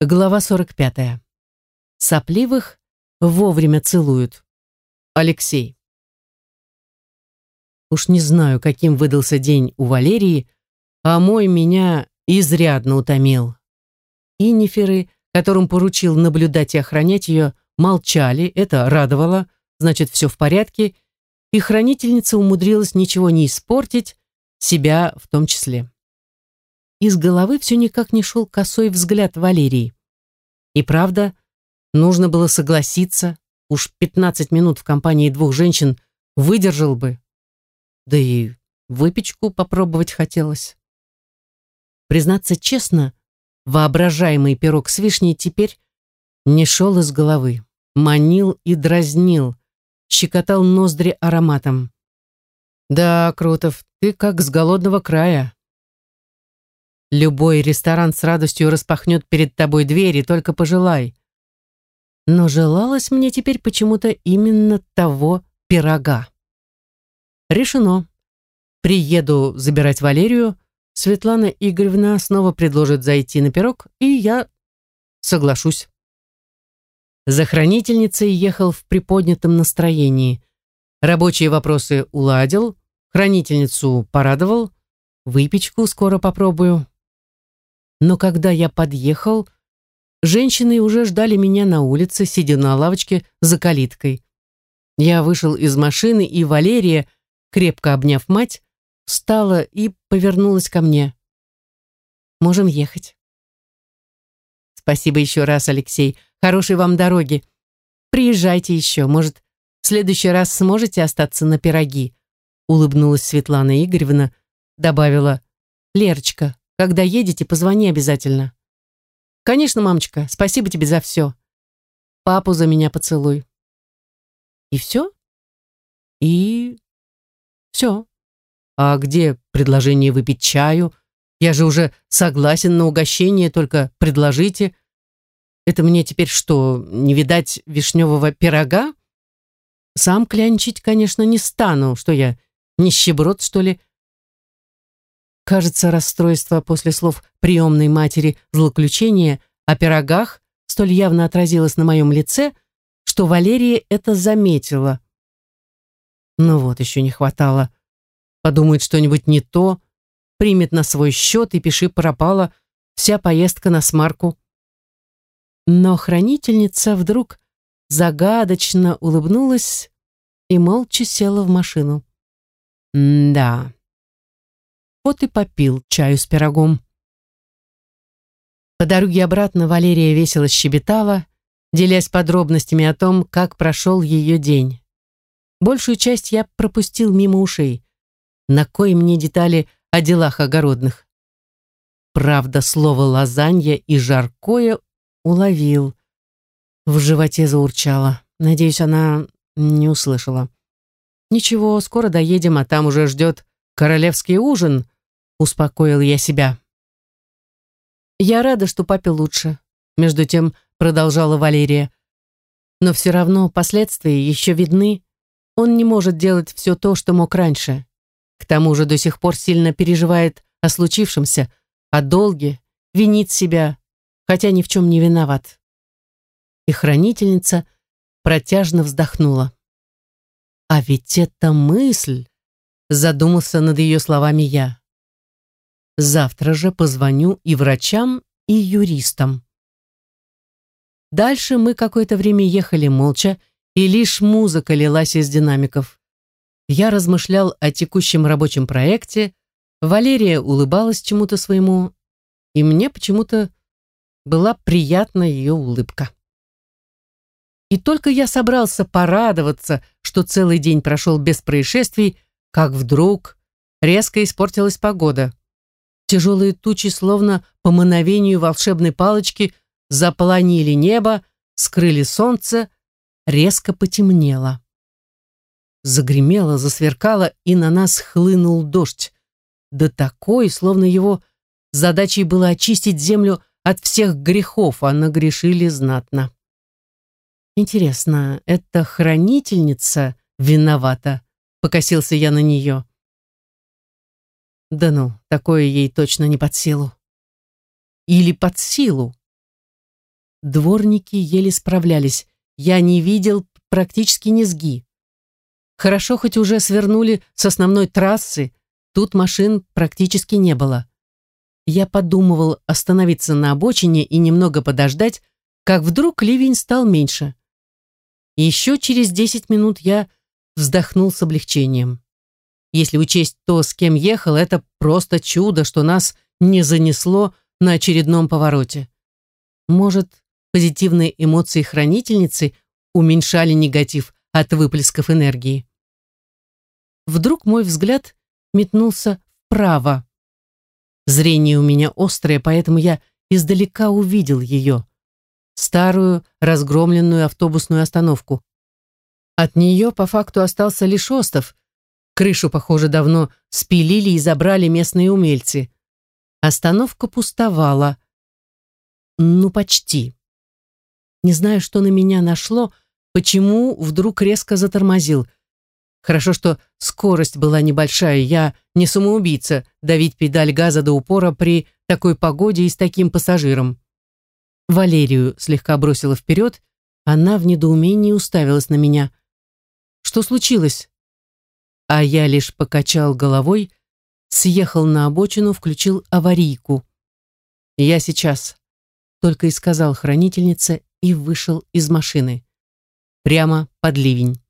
Глава 45. Сопливых вовремя целуют. Алексей. Уж не знаю, каким выдался день у Валерии, а мой меня изрядно утомил. Иниферы, которым поручил наблюдать и охранять ее, молчали, это радовало, значит, все в порядке, и хранительница умудрилась ничего не испортить, себя в том числе. Из головы все никак не шел косой взгляд Валерии. И правда, нужно было согласиться, уж 15 минут в компании двух женщин выдержал бы. Да и выпечку попробовать хотелось. Признаться честно, воображаемый пирог с вишней теперь не шел из головы, манил и дразнил, щекотал ноздри ароматом. «Да, Крутов, ты как с голодного края», Любой ресторан с радостью распахнет перед тобой двери, только пожелай. Но желалось мне теперь почему-то именно того пирога. Решено. Приеду забирать Валерию, Светлана Игоревна снова предложит зайти на пирог, и я соглашусь. За хранительницей ехал в приподнятом настроении. Рабочие вопросы уладил, хранительницу порадовал, выпечку скоро попробую. Но когда я подъехал, женщины уже ждали меня на улице, сидя на лавочке за калиткой. Я вышел из машины, и Валерия, крепко обняв мать, встала и повернулась ко мне. «Можем ехать». «Спасибо еще раз, Алексей. Хорошей вам дороги. Приезжайте еще. Может, в следующий раз сможете остаться на пироги?» Улыбнулась Светлана Игоревна, добавила «Лерочка, когда едете, позвони обязательно. Конечно, мамочка, спасибо тебе за все. Папу за меня поцелуй. И все? И все. А где предложение выпить чаю? Я же уже согласен на угощение, только предложите. Это мне теперь что, не видать вишневого пирога? Сам клянчить, конечно, не стану. Что я, нищеброд, что ли? Кажется, расстройство после слов приемной матери злоключения о пирогах столь явно отразилось на моем лице, что Валерия это заметила. Ну вот, еще не хватало. Подумает что-нибудь не то, примет на свой счет и пиши пропала вся поездка на смарку. Но хранительница вдруг загадочно улыбнулась и молча села в машину. М да. Вот и попил чаю с пирогом. По дороге обратно Валерия весело щебетала, делясь подробностями о том, как прошел ее день. Большую часть я пропустил мимо ушей. На кой мне детали о делах огородных? Правда, слово «лазанья» и «жаркое» уловил. В животе заурчало. Надеюсь, она не услышала. Ничего, скоро доедем, а там уже ждет королевский ужин — успокоил я себя. Я рада, что папе лучше, между тем продолжала Валерия. Но все равно последствия еще видны. Он не может делать все то, что мог раньше. К тому же до сих пор сильно переживает о случившемся, о долге, винит себя, хотя ни в чем не виноват. И хранительница протяжно вздохнула. А ведь это мысль, задумался над ее словами я. Завтра же позвоню и врачам, и юристам. Дальше мы какое-то время ехали молча, и лишь музыка лилась из динамиков. Я размышлял о текущем рабочем проекте, Валерия улыбалась чему-то своему, и мне почему-то была приятна ее улыбка. И только я собрался порадоваться, что целый день прошел без происшествий, как вдруг резко испортилась погода. Тяжелые тучи, словно по мановению волшебной палочки, заполонили небо, скрыли солнце, резко потемнело. Загремело, засверкало, и на нас хлынул дождь. Да такой, словно его задачей было очистить землю от всех грехов, а нагрешили знатно. Интересно, эта хранительница виновата? Покосился я на нее. Да ну, такое ей точно не под силу. Или под силу. Дворники еле справлялись. Я не видел практически низги. Хорошо, хоть уже свернули с основной трассы, тут машин практически не было. Я подумывал остановиться на обочине и немного подождать, как вдруг ливень стал меньше. Еще через десять минут я вздохнул с облегчением. Если учесть то, с кем ехал, это просто чудо, что нас не занесло на очередном повороте. Может, позитивные эмоции хранительницы уменьшали негатив от выплесков энергии. Вдруг мой взгляд метнулся вправо. Зрение у меня острое, поэтому я издалека увидел ее. Старую, разгромленную автобусную остановку. От нее по факту остался лишь остов. Крышу, похоже, давно спилили и забрали местные умельцы. Остановка пустовала. Ну, почти. Не знаю, что на меня нашло, почему вдруг резко затормозил. Хорошо, что скорость была небольшая, я не самоубийца давить педаль газа до упора при такой погоде и с таким пассажиром. Валерию слегка бросила вперед, она в недоумении уставилась на меня. «Что случилось?» А я лишь покачал головой, съехал на обочину, включил аварийку. «Я сейчас», — только и сказал хранительница и вышел из машины. Прямо под ливень.